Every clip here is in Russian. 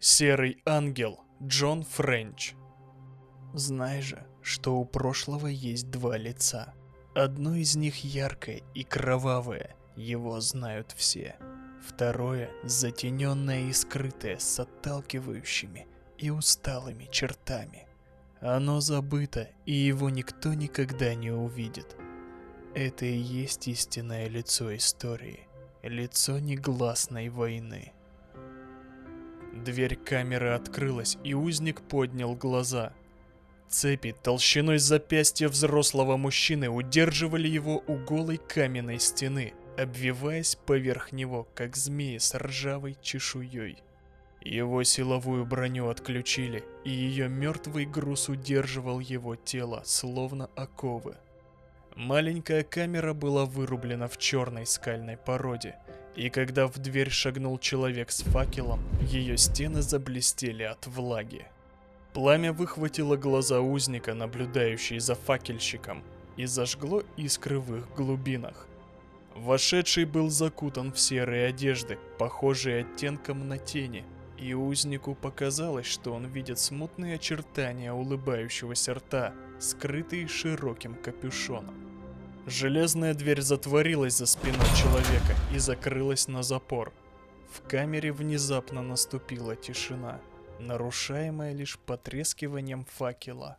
Серый ангел Джон Френч. Знай же, что у прошлого есть два лица. Одно из них яркое и кровавое, его знают все. Второе затененное и скрытое с отталкивающими и усталыми чертами. Оно забыто, и его никто никогда не увидит. Это и есть истинное лицо истории, лицо негласной войны. Дверь камеры открылась, и узник поднял глаза. Цепи толщиной запястья взрослого мужчины удерживали его у голой каменной стены, обвиваясь поверх него, как змеи с ржавой чешуей. Его силовую броню отключили, и ее мертвый груз удерживал его тело, словно оковы. Маленькая камера была вырублена в черной скальной породе, и когда в дверь шагнул человек с факелом, ее стены заблестели от влаги. Пламя выхватило глаза узника, наблюдающий за факельщиком, и зажгло искры в их глубинах. Вошедший был закутан в серые одежды, похожие оттенком на тени – и узнику показалось, что он видит смутные очертания улыбающегося рта, скрытые широким капюшоном. Железная дверь затворилась за спиной человека и закрылась на запор. В камере внезапно наступила тишина, нарушаемая лишь потрескиванием факела.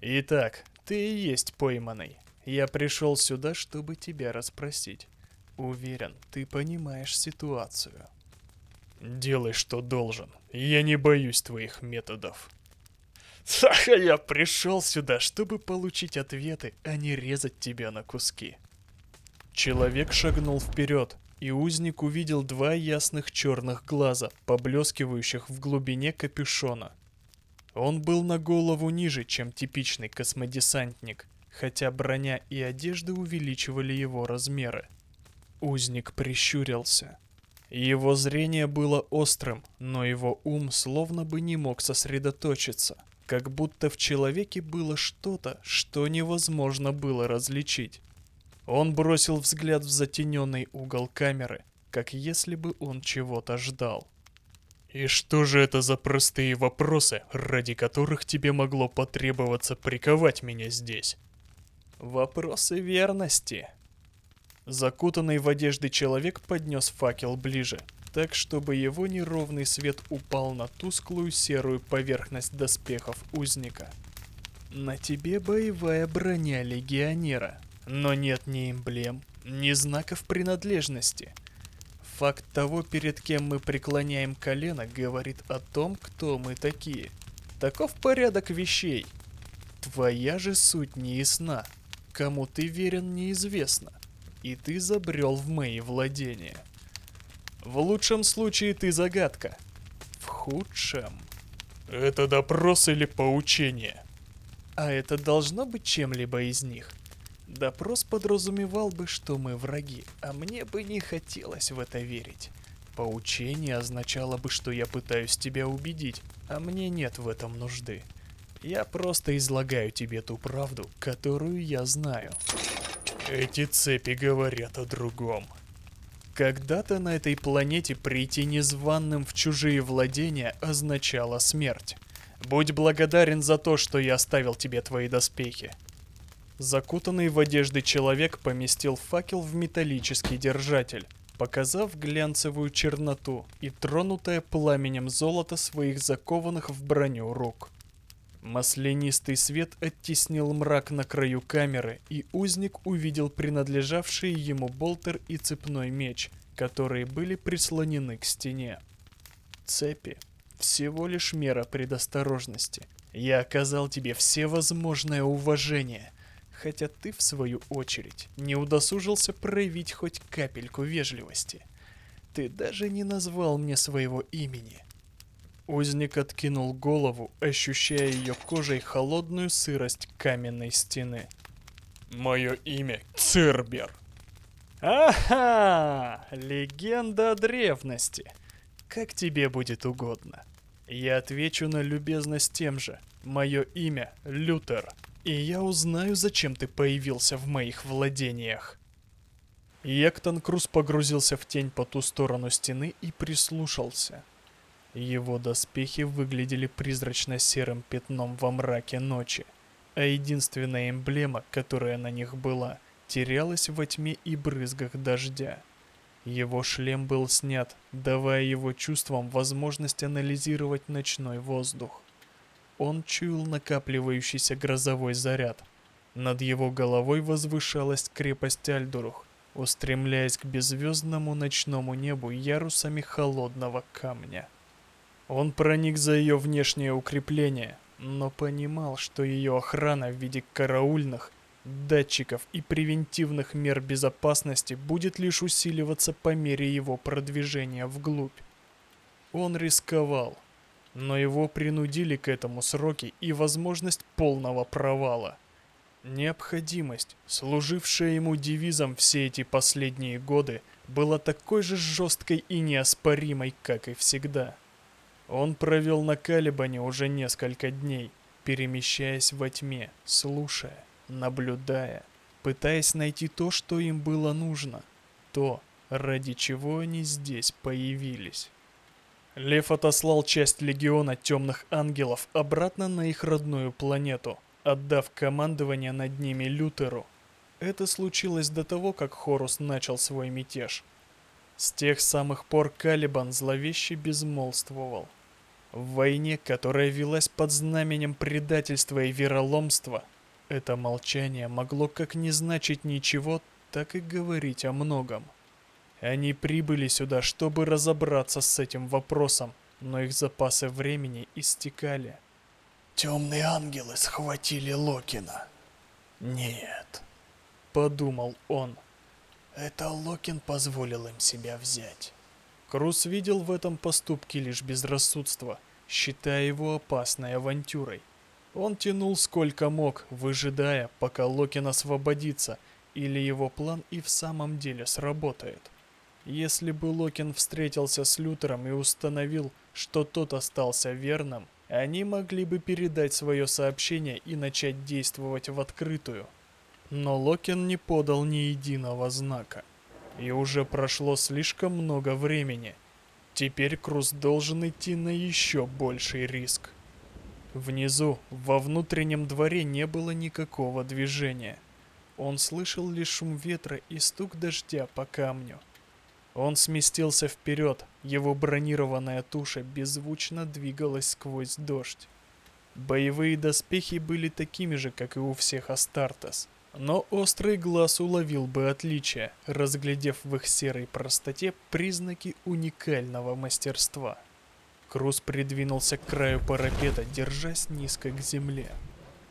«Итак, ты и есть пойманный. Я пришел сюда, чтобы тебя расспросить. Уверен, ты понимаешь ситуацию». Делай, что должен. Я не боюсь твоих методов. Ах, я пришел сюда, чтобы получить ответы, а не резать тебя на куски. Человек шагнул вперед, и узник увидел два ясных черных глаза, поблескивающих в глубине капюшона. Он был на голову ниже, чем типичный космодесантник, хотя броня и одежда увеличивали его размеры. Узник прищурился. Его зрение было острым, но его ум словно бы не мог сосредоточиться, как будто в человеке было что-то, что невозможно было различить. Он бросил взгляд в затененный угол камеры, как если бы он чего-то ждал. «И что же это за простые вопросы, ради которых тебе могло потребоваться приковать меня здесь?» «Вопросы верности», Закутанный в одежды человек поднес факел ближе, так чтобы его неровный свет упал на тусклую серую поверхность доспехов узника. На тебе боевая броня легионера, но нет ни эмблем, ни знаков принадлежности. Факт того, перед кем мы преклоняем колено, говорит о том, кто мы такие. Таков порядок вещей. Твоя же суть не ясна. Кому ты верен, неизвестно и ты забрел в мои владения. В лучшем случае ты загадка. В худшем... Это допрос или поучение? А это должно быть чем-либо из них. Допрос подразумевал бы, что мы враги, а мне бы не хотелось в это верить. Поучение означало бы, что я пытаюсь тебя убедить, а мне нет в этом нужды. Я просто излагаю тебе ту правду, которую я знаю. Эти цепи говорят о другом. Когда-то на этой планете прийти незваным в чужие владения означало смерть. Будь благодарен за то, что я оставил тебе твои доспехи. Закутанный в одежды человек поместил факел в металлический держатель, показав глянцевую черноту и тронутое пламенем золото своих закованных в броню рук. Маслянистый свет оттеснил мрак на краю камеры, и узник увидел принадлежавшие ему болтер и цепной меч, которые были прислонены к стене. Цепи — всего лишь мера предосторожности. Я оказал тебе все возможное уважение, хотя ты, в свою очередь, не удосужился проявить хоть капельку вежливости. Ты даже не назвал мне своего имени — Узник откинул голову, ощущая ее кожей холодную сырость каменной стены. «Мое имя Цербер». «Ага! Легенда о древности. Как тебе будет угодно. Я отвечу на любезность тем же. Мое имя Лютер, и я узнаю, зачем ты появился в моих владениях». Ектон Круз погрузился в тень по ту сторону стены и прислушался. Его доспехи выглядели призрачно-серым пятном во мраке ночи, а единственная эмблема, которая на них была, терялась во тьме и брызгах дождя. Его шлем был снят, давая его чувствам возможность анализировать ночной воздух. Он чуял накапливающийся грозовой заряд. Над его головой возвышалась крепость Альдурух, устремляясь к беззвездному ночному небу ярусами холодного камня. Он проник за ее внешнее укрепление, но понимал, что ее охрана в виде караульных, датчиков и превентивных мер безопасности будет лишь усиливаться по мере его продвижения вглубь. Он рисковал, но его принудили к этому сроки и возможность полного провала. Необходимость, служившая ему девизом все эти последние годы, была такой же жесткой и неоспоримой, как и всегда. Он провел на Калибане уже несколько дней, перемещаясь во тьме, слушая, наблюдая, пытаясь найти то, что им было нужно, то, ради чего они здесь появились. Лев отослал часть легиона темных ангелов обратно на их родную планету, отдав командование над ними Лютеру. Это случилось до того, как Хорус начал свой мятеж. С тех самых пор Калибан зловеще безмолвствовал. В войне, которая велась под знаменем предательства и вероломства, это молчание могло как не значить ничего, так и говорить о многом. Они прибыли сюда, чтобы разобраться с этим вопросом, но их запасы времени истекали. Темные ангелы схватили Локина. Нет, подумал он. Это Локин позволил им себя взять. Крус видел в этом поступке лишь безрассудство, считая его опасной авантюрой. Он тянул сколько мог, выжидая, пока Локин освободится, или его план и в самом деле сработает. Если бы Локин встретился с Лютером и установил, что тот остался верным, они могли бы передать свое сообщение и начать действовать в открытую. Но Локин не подал ни единого знака. И уже прошло слишком много времени. Теперь Круз должен идти на еще больший риск. Внизу, во внутреннем дворе не было никакого движения. Он слышал лишь шум ветра и стук дождя по камню. Он сместился вперед, его бронированная туша беззвучно двигалась сквозь дождь. Боевые доспехи были такими же, как и у всех Астартес. Но острый глаз уловил бы отличия, разглядев в их серой простоте признаки уникального мастерства. Круз придвинулся к краю парапета, держась низко к земле.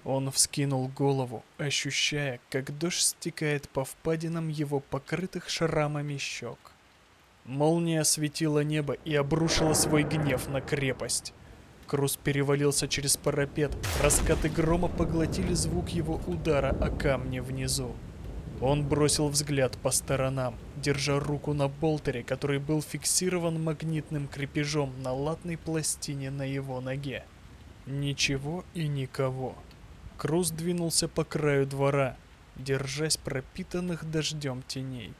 Он вскинул голову, ощущая, как дождь стекает по впадинам его покрытых шрамами щек. Молния осветила небо и обрушила свой гнев на крепость. Крус перевалился через парапет, раскаты грома поглотили звук его удара о камни внизу. Он бросил взгляд по сторонам, держа руку на болтере, который был фиксирован магнитным крепежом на латной пластине на его ноге. Ничего и никого. Круз двинулся по краю двора, держась пропитанных дождем теней.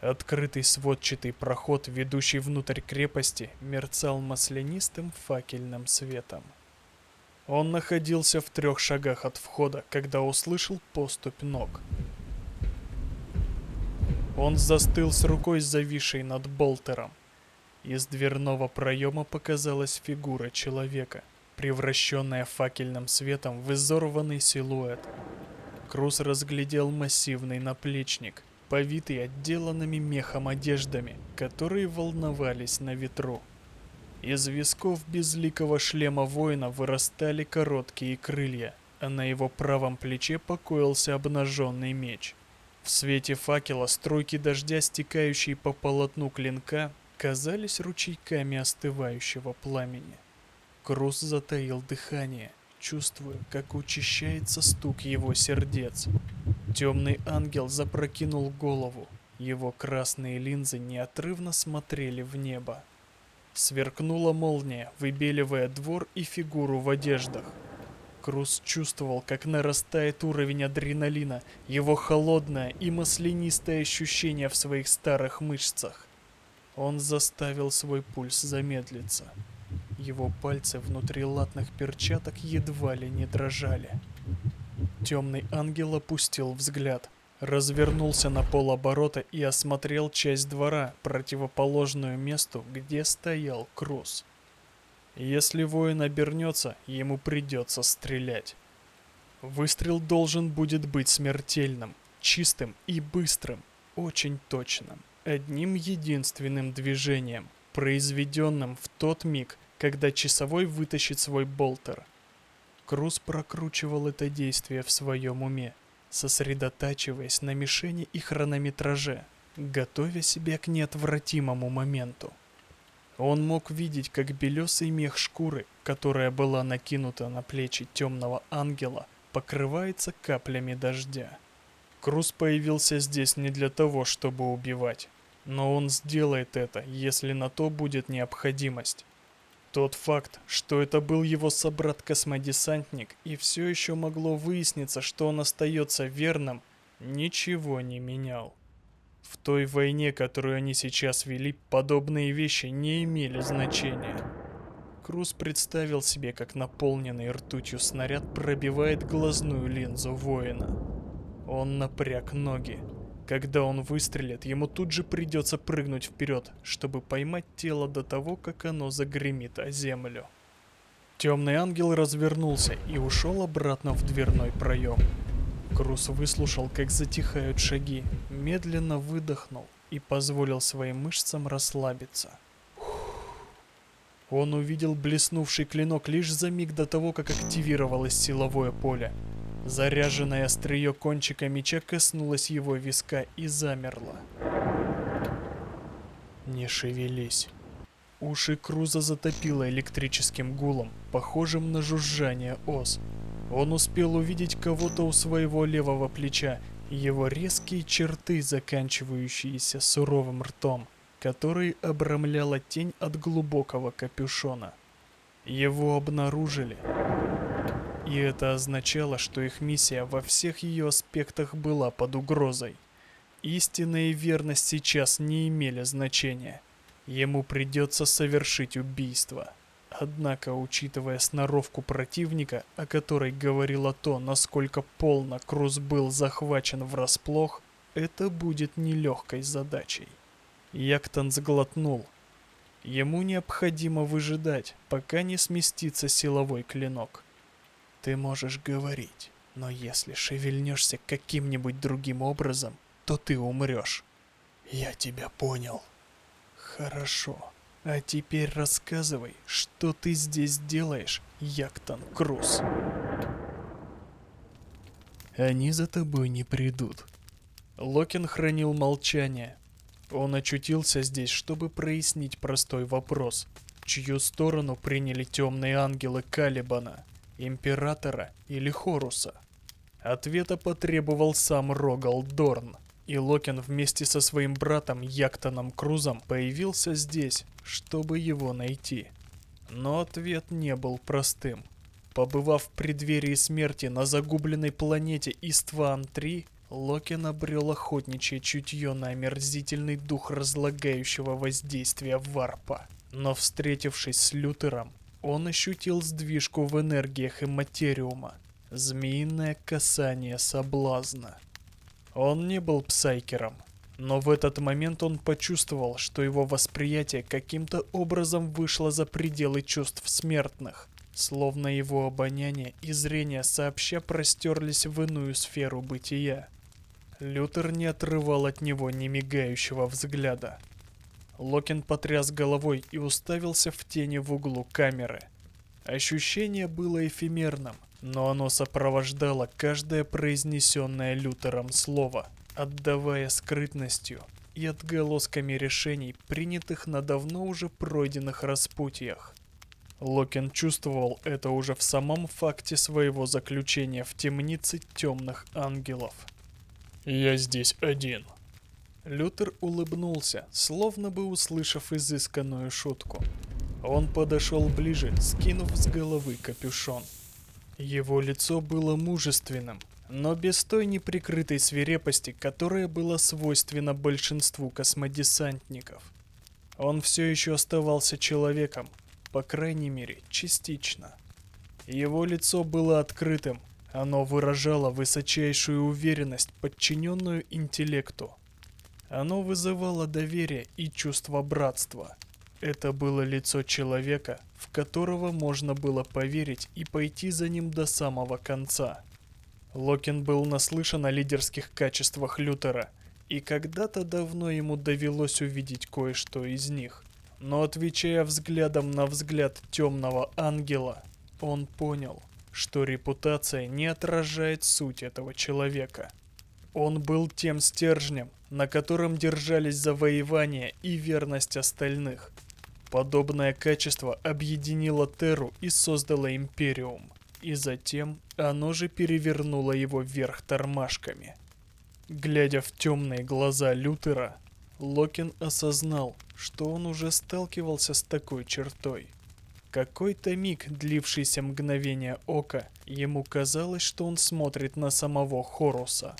Открытый сводчатый проход, ведущий внутрь крепости, мерцал маслянистым факельным светом. Он находился в трех шагах от входа, когда услышал поступь ног. Он застыл с рукой, зависшей над болтером. Из дверного проема показалась фигура человека, превращенная факельным светом в изорванный силуэт. Круз разглядел массивный наплечник, повитый отделанными мехом одеждами, которые волновались на ветру. Из висков безликого шлема воина вырастали короткие крылья, а на его правом плече покоился обнаженный меч. В свете факела струйки дождя, стекающие по полотну клинка, казались ручейками остывающего пламени. Крус затаил дыхание, чувствуя, как учащается стук его сердец. Темный ангел запрокинул голову. Его красные линзы неотрывно смотрели в небо. Сверкнула молния, выбеливая двор и фигуру в одеждах. Крус чувствовал, как нарастает уровень адреналина, его холодное и маслянистое ощущение в своих старых мышцах. Он заставил свой пульс замедлиться. Его пальцы внутри латных перчаток едва ли не дрожали. Темный ангел опустил взгляд, развернулся на полоборота и осмотрел часть двора, противоположную месту, где стоял Круз. Если воин обернется, ему придется стрелять. Выстрел должен будет быть смертельным, чистым и быстрым, очень точным. Одним единственным движением, произведенным в тот миг, когда часовой вытащит свой болтер. Круз прокручивал это действие в своем уме, сосредотачиваясь на мишени и хронометраже, готовя себя к неотвратимому моменту. Он мог видеть, как белесый мех шкуры, которая была накинута на плечи темного ангела, покрывается каплями дождя. Круз появился здесь не для того, чтобы убивать, но он сделает это, если на то будет необходимость. Тот факт, что это был его собрат-космодесантник, и все еще могло выясниться, что он остается верным, ничего не менял. В той войне, которую они сейчас вели, подобные вещи не имели значения. Круз представил себе, как наполненный ртутью снаряд пробивает глазную линзу воина. Он напряг ноги. Когда он выстрелит, ему тут же придется прыгнуть вперед, чтобы поймать тело до того, как оно загремит о землю. Темный ангел развернулся и ушел обратно в дверной проем. Круз выслушал, как затихают шаги, медленно выдохнул и позволил своим мышцам расслабиться. Он увидел блеснувший клинок лишь за миг до того, как активировалось силовое поле. Заряженное острие кончика меча коснулось его виска и замерло. Не шевелись. Уши Круза затопило электрическим гулом, похожим на жужжание ос. Он успел увидеть кого-то у своего левого плеча, его резкие черты, заканчивающиеся суровым ртом, который обрамляла тень от глубокого капюшона. Его обнаружили. И это означало, что их миссия во всех ее аспектах была под угрозой. Истина и верность сейчас не имели значения. Ему придется совершить убийство. Однако, учитывая сноровку противника, о которой говорило то, насколько полно Круз был захвачен врасплох, это будет нелегкой задачей. Яктон сглотнул. Ему необходимо выжидать, пока не сместится силовой клинок. Ты можешь говорить, но если шевельнешься каким-нибудь другим образом, то ты умрешь. Я тебя понял. Хорошо. А теперь рассказывай, что ты здесь делаешь, Яктон Круз. Они за тобой не придут. Локин хранил молчание. Он очутился здесь, чтобы прояснить простой вопрос. Чью сторону приняли темные ангелы Калибана? Императора или Хоруса? Ответа потребовал сам Рогал Дорн, и Локин вместе со своим братом Яктоном Крузом появился здесь, чтобы его найти. Но ответ не был простым. Побывав в преддверии смерти на загубленной планете Истван-3, Локин обрел охотничье чутье на омерзительный дух разлагающего воздействия варпа. Но встретившись с Лютером, он ощутил сдвижку в энергиях и материума, змеиное касание соблазна. Он не был псайкером, но в этот момент он почувствовал, что его восприятие каким-то образом вышло за пределы чувств смертных, словно его обоняние и зрение сообща простерлись в иную сферу бытия. Лютер не отрывал от него ни мигающего взгляда. Локин потряс головой и уставился в тени в углу камеры. Ощущение было эфемерным, но оно сопровождало каждое произнесенное Лютером слово, отдавая скрытностью и отголосками решений, принятых на давно уже пройденных распутьях. Локин чувствовал это уже в самом факте своего заключения в темнице темных ангелов. «Я здесь один», Лютер улыбнулся, словно бы услышав изысканную шутку. Он подошел ближе, скинув с головы капюшон. Его лицо было мужественным, но без той неприкрытой свирепости, которая была свойственна большинству космодесантников. Он все еще оставался человеком, По крайней мере, частично. Его лицо было открытым, оно выражало высочайшую уверенность, подчиненную интеллекту. Оно вызывало доверие и чувство братства. Это было лицо человека, в которого можно было поверить и пойти за ним до самого конца. Локин был наслышан о лидерских качествах Лютера, и когда-то давно ему довелось увидеть кое-что из них. Но отвечая взглядом на взгляд темного ангела, он понял, что репутация не отражает суть этого человека. Он был тем стержнем, на котором держались завоевания и верность остальных. Подобное качество объединило Терру и создало Империум, и затем оно же перевернуло его вверх тормашками. Глядя в темные глаза Лютера, Локин осознал, что он уже сталкивался с такой чертой – какой-то миг, длившийся мгновение ока, ему казалось, что он смотрит на самого Хоруса.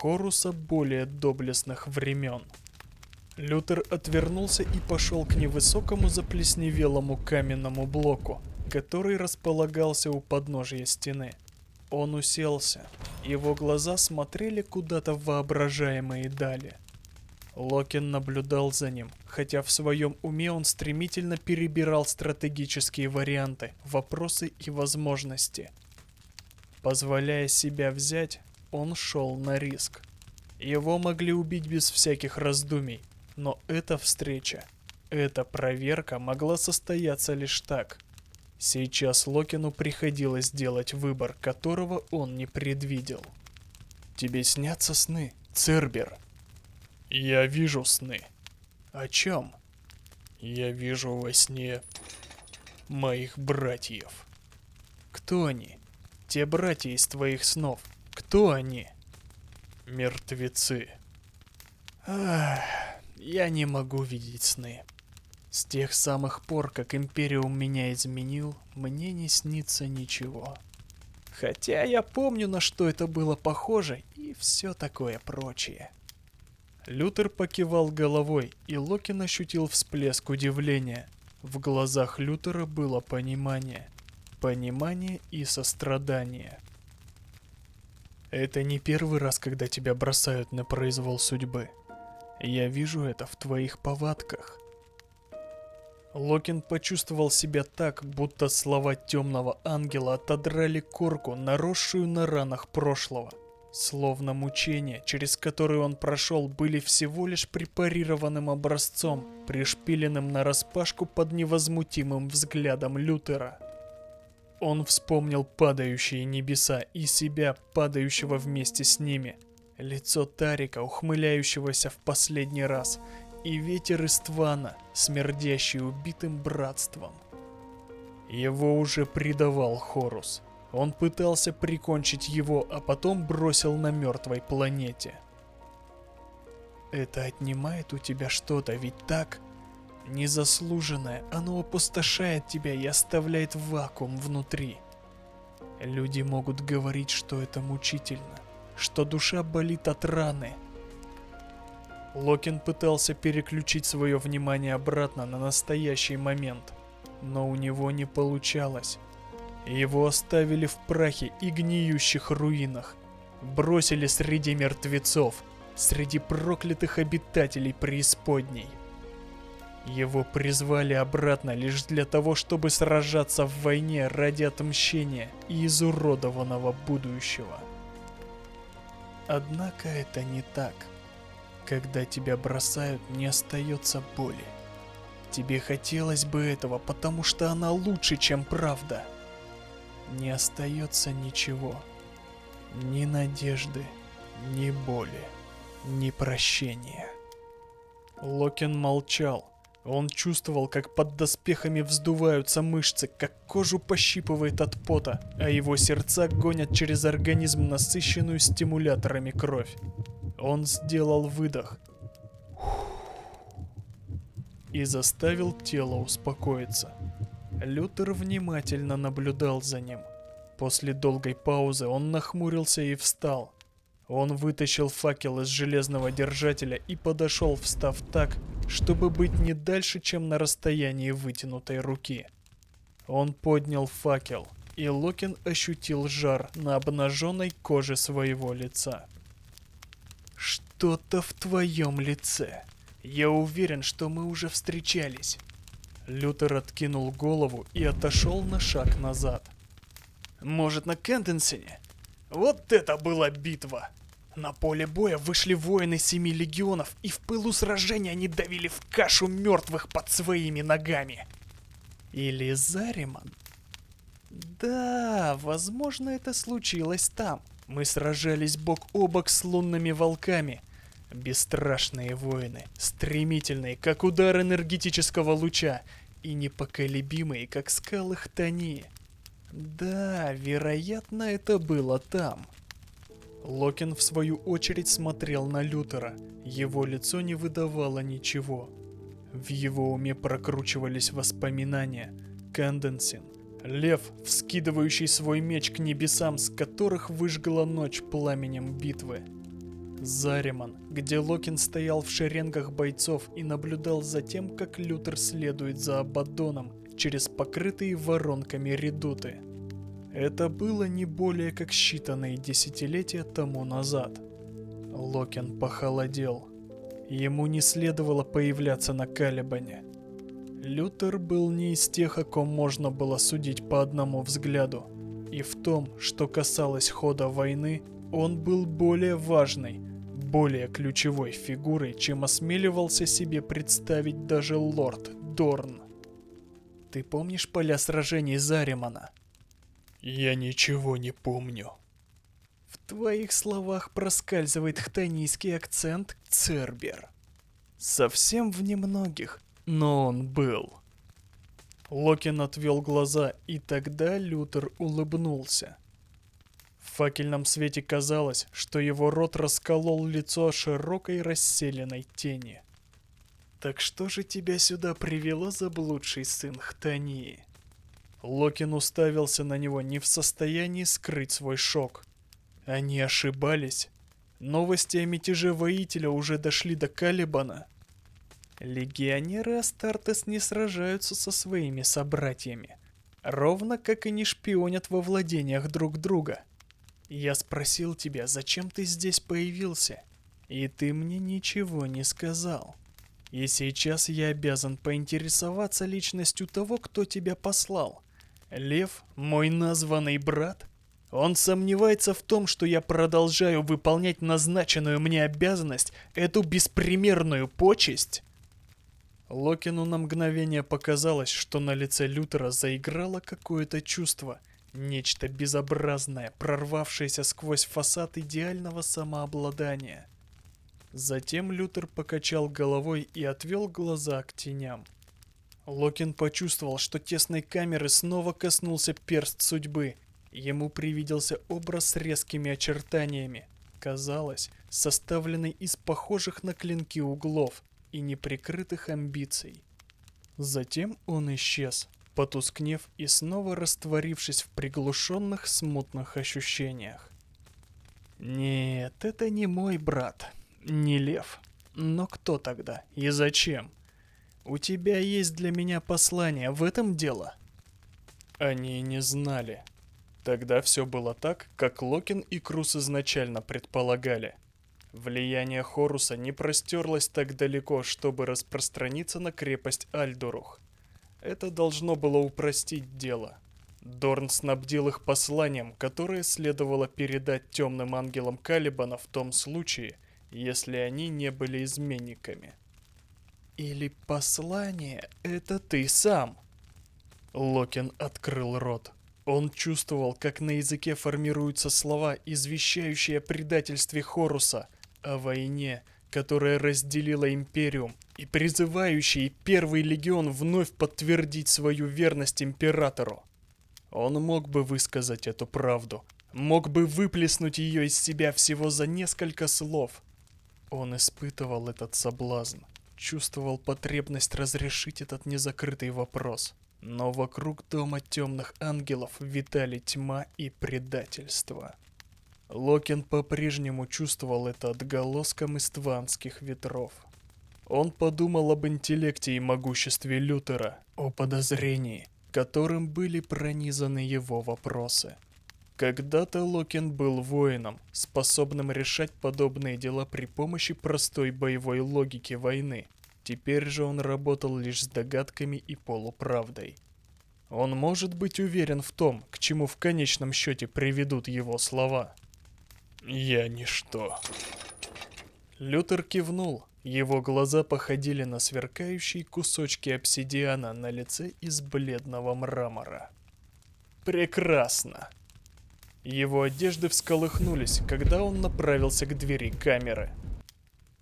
Хоруса более доблестных времен. Лютер отвернулся и пошел к невысокому заплесневелому каменному блоку, который располагался у подножия стены. Он уселся. Его глаза смотрели куда-то в воображаемые дали. Локин наблюдал за ним, хотя в своем уме он стремительно перебирал стратегические варианты, вопросы и возможности. Позволяя себя взять, он шел на риск. Его могли убить без всяких раздумий, но эта встреча, эта проверка могла состояться лишь так. Сейчас Локину приходилось делать выбор, которого он не предвидел. «Тебе снятся сны, Цербер?» Я вижу сны. О чем? Я вижу во сне моих братьев. Кто они? Те братья из твоих снов. Кто они? Мертвецы. Ах, я не могу видеть сны. С тех самых пор, как Империум меня изменил, мне не снится ничего. Хотя я помню, на что это было похоже, и все такое прочее. Лютер покивал головой, и Локин ощутил всплеск удивления. В глазах Лютера было понимание. Понимание и сострадание. Это не первый раз, когда тебя бросают на произвол судьбы. Я вижу это в твоих повадках. Локин почувствовал себя так, будто слова темного ангела отодрали корку, наросшую на ранах прошлого. Словно мучения, через которые он прошел, были всего лишь препарированным образцом, пришпиленным на распашку под невозмутимым взглядом Лютера. Он вспомнил падающие небеса и себя, падающего вместе с ними. Лицо Тарика, ухмыляющегося в последний раз, и ветер Иствана, смердящий убитым братством. Его уже предавал Хорус. Он пытался прикончить его, а потом бросил на мертвой планете. Это отнимает у тебя что-то, ведь так? Незаслуженное, оно опустошает тебя и оставляет вакуум внутри. Люди могут говорить, что это мучительно, что душа болит от раны. Локин пытался переключить свое внимание обратно на настоящий момент, но у него не получалось. Его оставили в прахе и гниющих руинах. Бросили среди мертвецов, среди проклятых обитателей преисподней. Его призвали обратно лишь для того, чтобы сражаться в войне ради отмщения и изуродованного будущего. Однако это не так. Когда тебя бросают, не остается боли. Тебе хотелось бы этого, потому что она лучше, чем правда не остается ничего. Ни надежды, ни боли, ни прощения. Локин молчал. Он чувствовал, как под доспехами вздуваются мышцы, как кожу пощипывает от пота, а его сердца гонят через организм насыщенную стимуляторами кровь. Он сделал выдох и заставил тело успокоиться. Лютер внимательно наблюдал за ним. После долгой паузы он нахмурился и встал. Он вытащил факел из железного держателя и подошел, встав так, чтобы быть не дальше, чем на расстоянии вытянутой руки. Он поднял факел, и Локин ощутил жар на обнаженной коже своего лица. «Что-то в твоем лице. Я уверен, что мы уже встречались». Лютер откинул голову и отошел на шаг назад. «Может, на Кентенсене? Вот это была битва!» На поле боя вышли воины семи легионов, и в пылу сражения они давили в кашу мертвых под своими ногами. Или Зариман? Да, возможно, это случилось там. Мы сражались бок о бок с лунными волками. Бесстрашные воины, стремительные, как удар энергетического луча, и непоколебимые, как скалы Хтонии. Да, вероятно, это было там. Локин в свою очередь смотрел на Лютера. Его лицо не выдавало ничего. В его уме прокручивались воспоминания. Кэнденсин. Лев, вскидывающий свой меч к небесам, с которых выжгла ночь пламенем битвы. Зареман, где Локин стоял в шеренгах бойцов и наблюдал за тем, как Лютер следует за Абаддоном через покрытые воронками редуты. Это было не более как считанные десятилетия тому назад. Локин похолодел. Ему не следовало появляться на Калибане. Лютер был не из тех, о ком можно было судить по одному взгляду. И в том, что касалось хода войны, он был более важной, более ключевой фигурой, чем осмеливался себе представить даже лорд Дорн. «Ты помнишь поля сражений Заримана?» Я ничего не помню. В твоих словах проскальзывает хтонийский акцент Цербер. Совсем в немногих, но он был. Локин отвел глаза, и тогда Лютер улыбнулся. В факельном свете казалось, что его рот расколол лицо широкой расселенной тени. «Так что же тебя сюда привело, заблудший сын Хтонии?» Локин уставился на него не в состоянии скрыть свой шок. Они ошибались. Новости о мятеже воителя уже дошли до Калибана. Легионеры Астартес не сражаются со своими собратьями. Ровно как и не шпионят во владениях друг друга. Я спросил тебя, зачем ты здесь появился? И ты мне ничего не сказал. И сейчас я обязан поинтересоваться личностью того, кто тебя послал. Лев, мой названный брат, он сомневается в том, что я продолжаю выполнять назначенную мне обязанность, эту беспримерную почесть. Локину на мгновение показалось, что на лице Лютера заиграло какое-то чувство, нечто безобразное, прорвавшееся сквозь фасад идеального самообладания. Затем Лютер покачал головой и отвел глаза к теням. Локин почувствовал, что тесной камеры снова коснулся перст судьбы. Ему привиделся образ с резкими очертаниями. Казалось, составленный из похожих на клинки углов и неприкрытых амбиций. Затем он исчез, потускнев и снова растворившись в приглушенных смутных ощущениях. Нет, это не мой брат, не лев. Но кто тогда и зачем? У тебя есть для меня послание, в этом дело. Они не знали. Тогда все было так, как Локин и Крус изначально предполагали. Влияние Хоруса не простерлось так далеко, чтобы распространиться на крепость Альдурух. Это должно было упростить дело. Дорн снабдил их посланием, которое следовало передать темным ангелам Калибана в том случае, если они не были изменниками. Или послание — это ты сам? Локин открыл рот. Он чувствовал, как на языке формируются слова, извещающие о предательстве Хоруса, о войне, которая разделила Империум, и призывающие Первый Легион вновь подтвердить свою верность Императору. Он мог бы высказать эту правду, мог бы выплеснуть ее из себя всего за несколько слов. Он испытывал этот соблазн чувствовал потребность разрешить этот незакрытый вопрос. Но вокруг дома темных ангелов витали тьма и предательство. Локин по-прежнему чувствовал это отголоском истванских ветров. Он подумал об интеллекте и могуществе Лютера, о подозрении, которым были пронизаны его вопросы. Когда-то Локин был воином, способным решать подобные дела при помощи простой боевой логики войны. Теперь же он работал лишь с догадками и полуправдой. Он может быть уверен в том, к чему в конечном счете приведут его слова. «Я ничто». Лютер кивнул. Его глаза походили на сверкающие кусочки обсидиана на лице из бледного мрамора. «Прекрасно!» Его одежды всколыхнулись, когда он направился к двери камеры.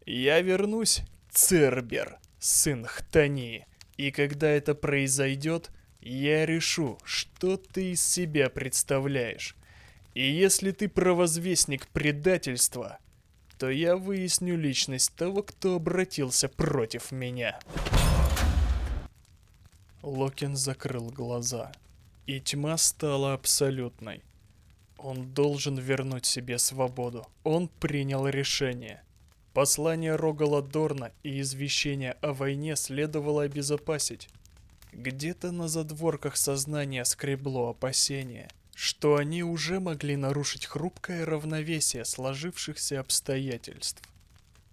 «Я вернусь, Цербер, сын Хтании, и когда это произойдет, я решу, что ты из себя представляешь. И если ты провозвестник предательства, то я выясню личность того, кто обратился против меня. Локин закрыл глаза, и тьма стала абсолютной. Он должен вернуть себе свободу. Он принял решение. Послание Рогала Дорна и извещение о войне следовало обезопасить. Где-то на задворках сознания скребло опасение, что они уже могли нарушить хрупкое равновесие сложившихся обстоятельств.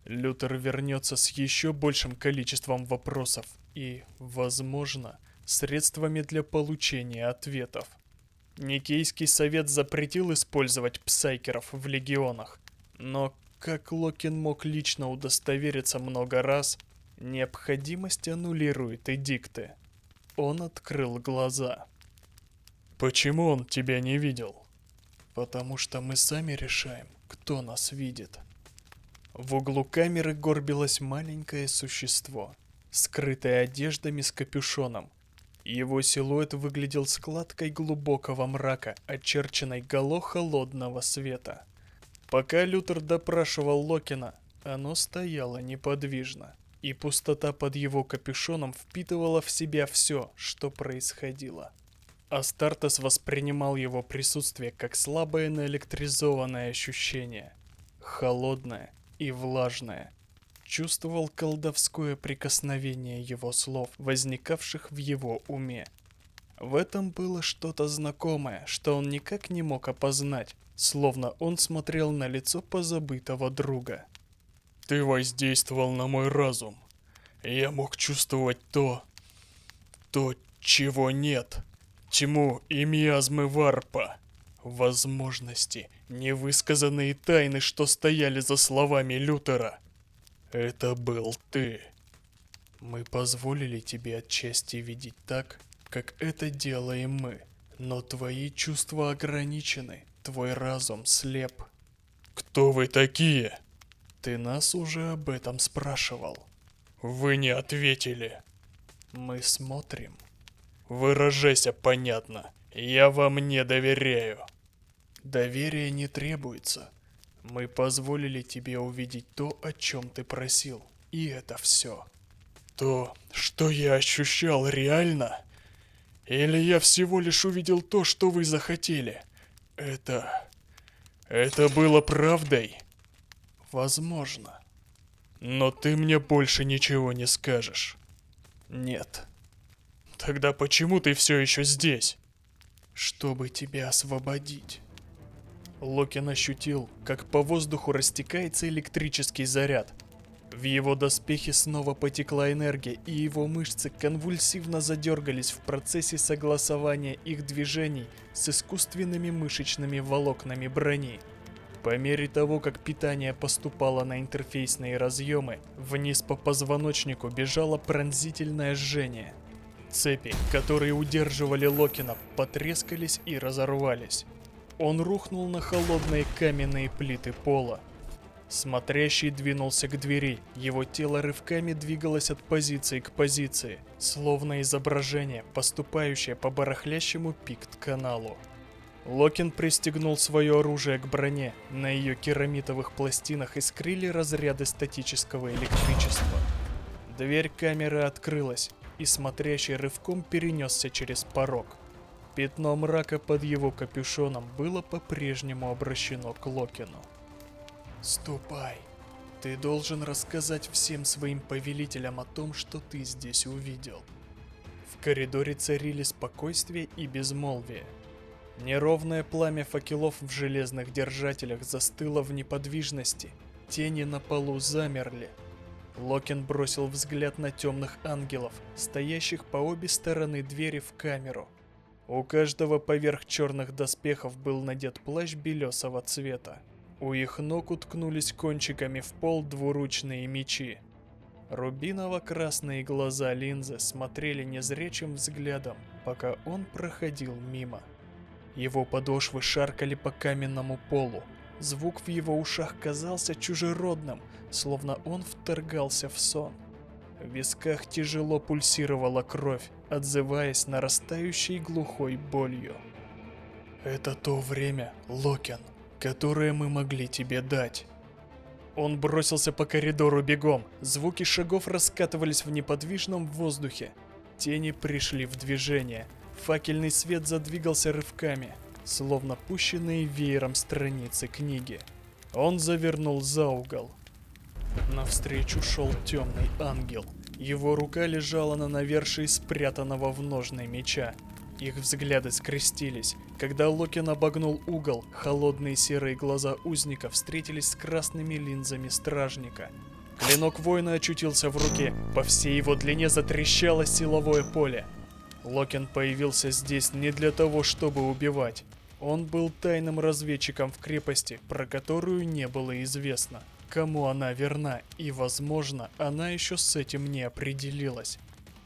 Лютер вернется с еще большим количеством вопросов и, возможно, средствами для получения ответов. Никейский совет запретил использовать псайкеров в легионах, но как Локин мог лично удостовериться много раз, необходимость аннулирует эдикты. Он открыл глаза. «Почему он тебя не видел?» «Потому что мы сами решаем, кто нас видит». В углу камеры горбилось маленькое существо, скрытое одеждами с капюшоном. Его силуэт выглядел складкой глубокого мрака, очерченной гало холодного света. Пока Лютер допрашивал Локина, оно стояло неподвижно и пустота под его капюшоном впитывала в себя все, что происходило. Астартес воспринимал его присутствие как слабое наэлектризованное ощущение, холодное и влажное. Чувствовал колдовское прикосновение его слов, возникавших в его уме. В этом было что-то знакомое, что он никак не мог опознать, словно он смотрел на лицо позабытого друга. Ты воздействовал на мой разум. Я мог чувствовать то, то, чего нет. Тьму и миазмы варпа. Возможности, невысказанные тайны, что стояли за словами Лютера. Это был ты. Мы позволили тебе отчасти видеть так, как это делаем мы. Но твои чувства ограничены, твой разум слеп. Кто вы такие? Ты нас уже об этом спрашивал. Вы не ответили. Мы смотрим. Выражайся понятно. Я вам не доверяю. Доверие не требуется. Мы позволили тебе увидеть то, о чем ты просил. И это все. То, что я ощущал, реально? Или я всего лишь увидел то, что вы захотели? Это... Это было правдой? Возможно. Но ты мне больше ничего не скажешь. Нет. Тогда почему ты все еще здесь? Чтобы тебя освободить. Локин ощутил, как по воздуху растекается электрический заряд. В его доспехе снова потекла энергия, и его мышцы конвульсивно задергались в процессе согласования их движений с искусственными мышечными волокнами брони. По мере того, как питание поступало на интерфейсные разъемы, вниз по позвоночнику бежало пронзительное жжение. Цепи, которые удерживали Локина, потрескались и разорвались. Он рухнул на холодные каменные плиты пола. Смотрящий двинулся к двери, его тело рывками двигалось от позиции к позиции, словно изображение, поступающее по барахлящему пикт-каналу. Локин пристегнул свое оружие к броне. На ее керамитовых пластинах искрили разряды статического электричества. Дверь камеры открылась, и смотрящий рывком перенесся через порог. Пятно мрака под его капюшоном было по-прежнему обращено к Локину. «Ступай. Ты должен рассказать всем своим повелителям о том, что ты здесь увидел». В коридоре царили спокойствие и безмолвие. Неровное пламя факелов в железных держателях застыло в неподвижности. Тени на полу замерли. Локин бросил взгляд на темных ангелов, стоящих по обе стороны двери в камеру. У каждого поверх черных доспехов был надет плащ белесого цвета. У их ног уткнулись кончиками в пол двуручные мечи. Рубиново-красные глаза линзы смотрели незрячим взглядом, пока он проходил мимо. Его подошвы шаркали по каменному полу. Звук в его ушах казался чужеродным, словно он вторгался в сон. В висках тяжело пульсировала кровь, отзываясь нарастающей глухой болью. «Это то время, Локен, которое мы могли тебе дать». Он бросился по коридору бегом. Звуки шагов раскатывались в неподвижном воздухе. Тени пришли в движение. Факельный свет задвигался рывками, словно пущенные веером страницы книги. Он завернул за угол. Навстречу шел темный ангел. Его рука лежала на навершии спрятанного в ножной меча. Их взгляды скрестились. Когда Локин обогнул угол, холодные серые глаза узника встретились с красными линзами стражника. Клинок воина очутился в руке. По всей его длине затрещало силовое поле. Локин появился здесь не для того, чтобы убивать. Он был тайным разведчиком в крепости, про которую не было известно. Кому она верна, и, возможно, она еще с этим не определилась.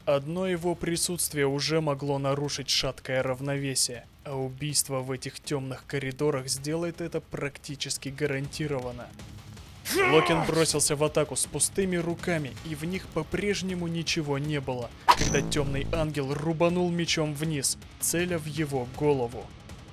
Одно его присутствие уже могло нарушить шаткое равновесие, а убийство в этих темных коридорах сделает это практически гарантированно. Локин бросился в атаку с пустыми руками, и в них по-прежнему ничего не было, когда темный ангел рубанул мечом вниз, целя в его голову.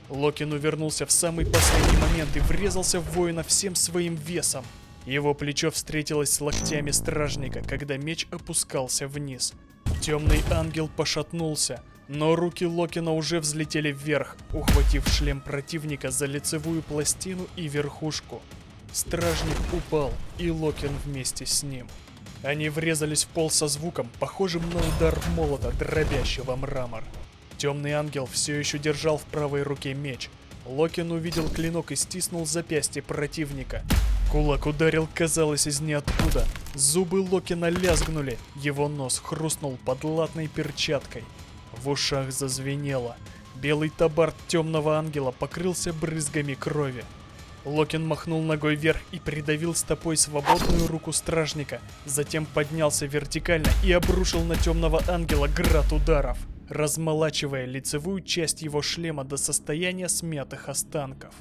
Локин увернулся в самый последний момент и врезался в воина всем своим весом. Его плечо встретилось с локтями стражника, когда меч опускался вниз. Темный ангел пошатнулся, но руки Локина уже взлетели вверх, ухватив шлем противника за лицевую пластину и верхушку. Стражник упал, и Локин вместе с ним. Они врезались в пол со звуком, похожим на удар молота, дробящего мрамор. Темный ангел все еще держал в правой руке меч. Локин увидел клинок и стиснул запястье противника. Кулак ударил, казалось, из ниоткуда. Зубы Локина лязгнули, его нос хрустнул под латной перчаткой. В ушах зазвенело. Белый табарт темного ангела покрылся брызгами крови. Локин махнул ногой вверх и придавил стопой свободную руку стражника, затем поднялся вертикально и обрушил на темного ангела град ударов, размолачивая лицевую часть его шлема до состояния смятых останков.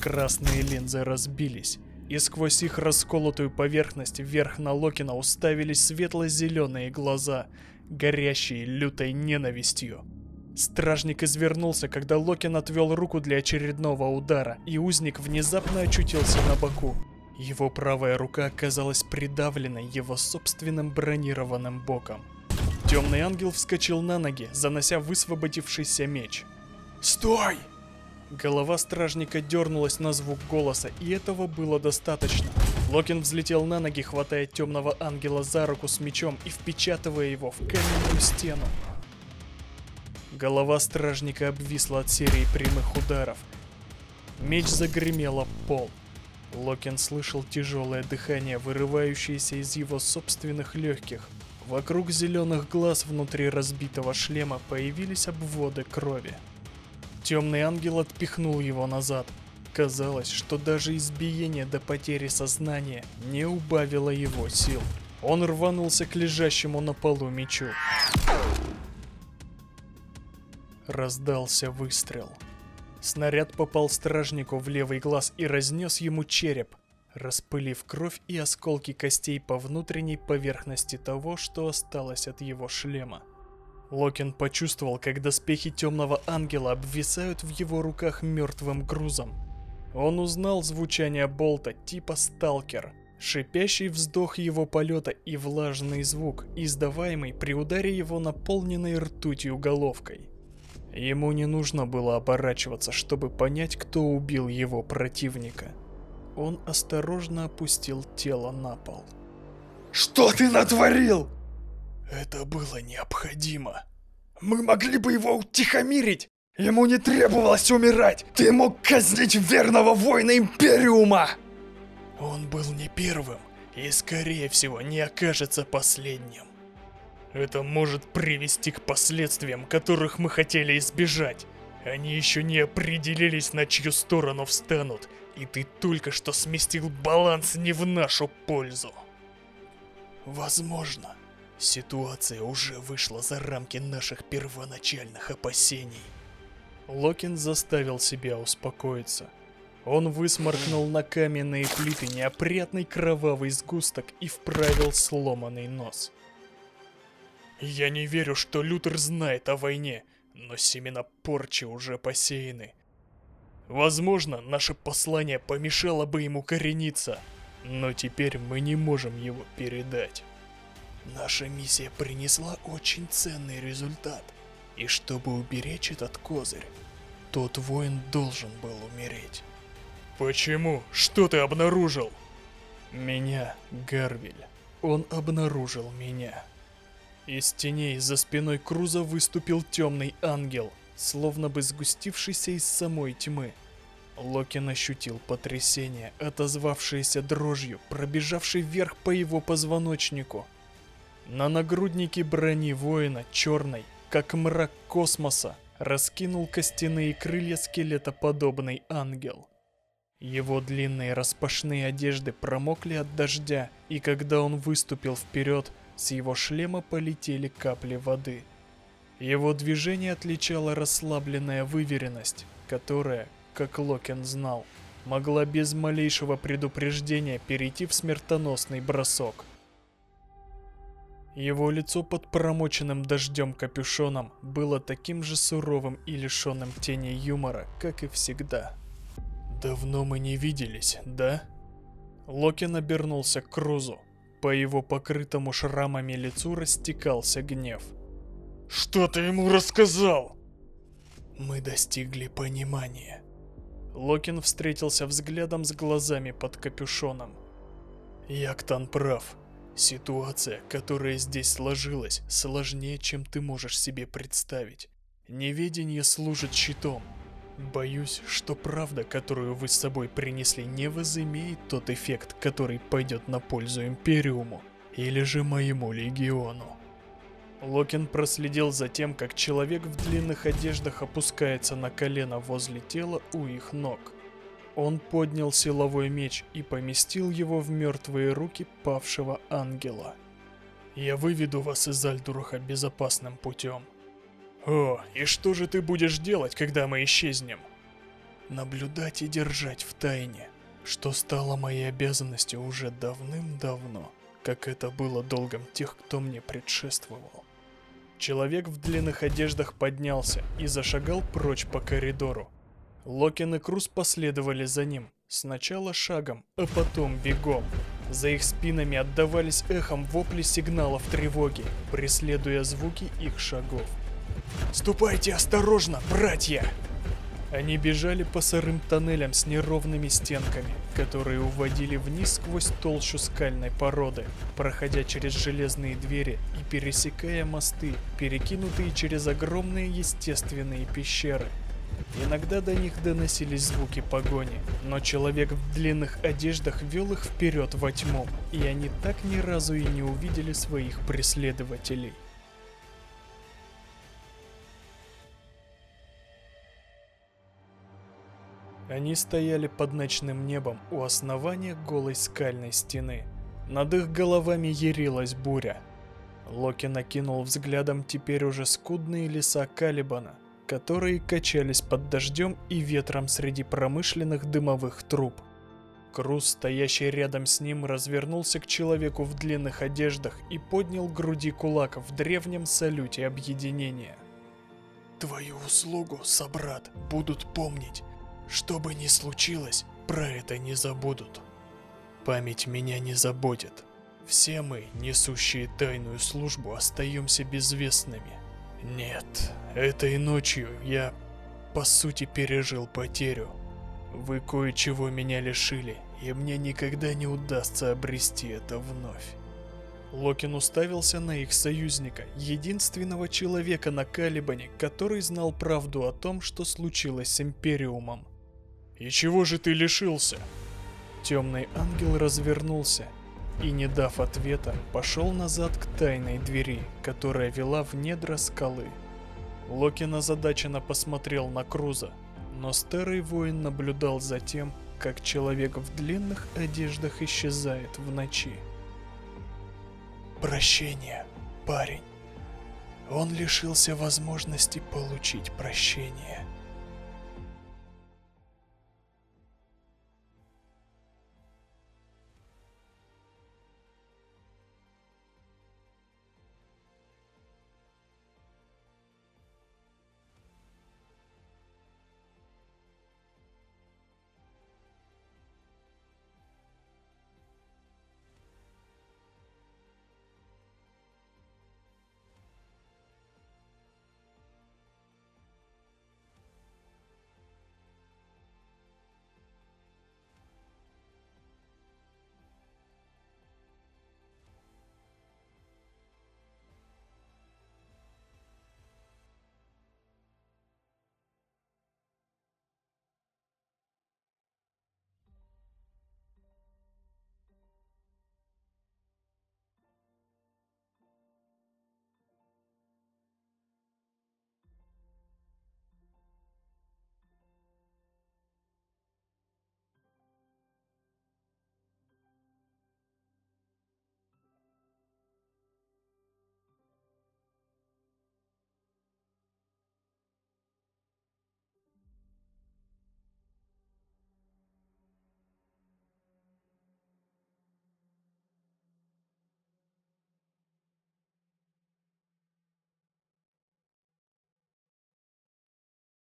Красные линзы разбились, и сквозь их расколотую поверхность вверх на Локина уставились светло-зеленые глаза, горящие лютой ненавистью. Стражник извернулся, когда Локин отвел руку для очередного удара, и узник внезапно очутился на боку. Его правая рука оказалась придавлена его собственным бронированным боком. Темный ангел вскочил на ноги, занося высвободившийся меч. «Стой!» Голова стражника дернулась на звук голоса, и этого было достаточно. Локин взлетел на ноги, хватая темного ангела за руку с мечом и впечатывая его в каменную стену. Голова стражника обвисла от серии прямых ударов. Меч загремел об пол. Локин слышал тяжелое дыхание, вырывающееся из его собственных легких. Вокруг зеленых глаз внутри разбитого шлема появились обводы крови. Темный ангел отпихнул его назад. Казалось, что даже избиение до потери сознания не убавило его сил. Он рванулся к лежащему на полу мечу. Раздался выстрел. Снаряд попал стражнику в левый глаз и разнес ему череп, распылив кровь и осколки костей по внутренней поверхности того, что осталось от его шлема. Локин почувствовал, как доспехи темного ангела обвисают в его руках мертвым грузом. Он узнал звучание болта типа «Сталкер», шипящий вздох его полета и влажный звук, издаваемый при ударе его наполненной ртутью головкой. Ему не нужно было оборачиваться, чтобы понять, кто убил его противника. Он осторожно опустил тело на пол. «Что ты натворил?» Это было необходимо. Мы могли бы его утихомирить! Ему не требовалось умирать! Ты мог казнить верного воина Империума!» Он был не первым и, скорее всего, не окажется последним. Это может привести к последствиям, которых мы хотели избежать. Они еще не определились, на чью сторону встанут, и ты только что сместил баланс не в нашу пользу. Возможно, ситуация уже вышла за рамки наших первоначальных опасений. Локин заставил себя успокоиться. Он высморкнул на каменные плиты неопрятный кровавый сгусток и вправил сломанный нос. Я не верю, что Лютер знает о войне, но семена порчи уже посеяны. Возможно, наше послание помешало бы ему корениться, но теперь мы не можем его передать. Наша миссия принесла очень ценный результат, и чтобы уберечь этот козырь, тот воин должен был умереть. Почему? Что ты обнаружил? Меня, Гарвиль. Он обнаружил меня. Из теней за спиной Круза выступил темный ангел, словно бы сгустившийся из самой тьмы. Локин ощутил потрясение, отозвавшееся дрожью, пробежавшей вверх по его позвоночнику. На нагруднике брони воина, черной, как мрак космоса, раскинул костяные крылья скелетоподобный ангел. Его длинные распашные одежды промокли от дождя, и когда он выступил вперед, с его шлема полетели капли воды. Его движение отличала расслабленная выверенность, которая, как Локен знал, могла без малейшего предупреждения перейти в смертоносный бросок. Его лицо под промоченным дождем капюшоном было таким же суровым и лишенным тени юмора, как и всегда. «Давно мы не виделись, да?» Локин обернулся к Крузу. По его покрытому шрамами лицу растекался гнев. «Что ты ему рассказал?» «Мы достигли понимания». Локин встретился взглядом с глазами под капюшоном. «Яктан прав. Ситуация, которая здесь сложилась, сложнее, чем ты можешь себе представить. Неведение служит щитом. Боюсь, что правда, которую вы с собой принесли, не возымеет тот эффект, который пойдет на пользу Империуму или же моему Легиону. Локин проследил за тем, как человек в длинных одеждах опускается на колено возле тела у их ног. Он поднял силовой меч и поместил его в мертвые руки павшего ангела. «Я выведу вас из Альдуруха безопасным путем», «О, и что же ты будешь делать, когда мы исчезнем?» «Наблюдать и держать в тайне, что стало моей обязанностью уже давным-давно, как это было долгом тех, кто мне предшествовал». Человек в длинных одеждах поднялся и зашагал прочь по коридору. Локин и Круз последовали за ним, сначала шагом, а потом бегом. За их спинами отдавались эхом вопли сигналов тревоги, преследуя звуки их шагов. «Ступайте осторожно, братья!» Они бежали по сырым тоннелям с неровными стенками, которые уводили вниз сквозь толщу скальной породы, проходя через железные двери и пересекая мосты, перекинутые через огромные естественные пещеры. Иногда до них доносились звуки погони, но человек в длинных одеждах вел их вперед во тьму, и они так ни разу и не увидели своих преследователей. Они стояли под ночным небом у основания голой скальной стены. Над их головами ярилась буря. Локи накинул взглядом теперь уже скудные леса Калибана, которые качались под дождем и ветром среди промышленных дымовых труб. Круз, стоящий рядом с ним, развернулся к человеку в длинных одеждах и поднял груди кулак в древнем салюте объединения. «Твою услугу, собрат, будут помнить. Что бы ни случилось, про это не забудут. Память меня не заботит. Все мы, несущие тайную службу, остаемся безвестными. Нет, этой ночью я, по сути, пережил потерю. Вы кое-чего меня лишили, и мне никогда не удастся обрести это вновь. Локин уставился на их союзника, единственного человека на Калибане, который знал правду о том, что случилось с Империумом. «И чего же ты лишился?» Темный ангел развернулся и, не дав ответа, пошел назад к тайной двери, которая вела в недра скалы. Локин озадаченно посмотрел на Круза, но старый воин наблюдал за тем, как человек в длинных одеждах исчезает в ночи. Прощение, парень. Он лишился возможности получить прощение.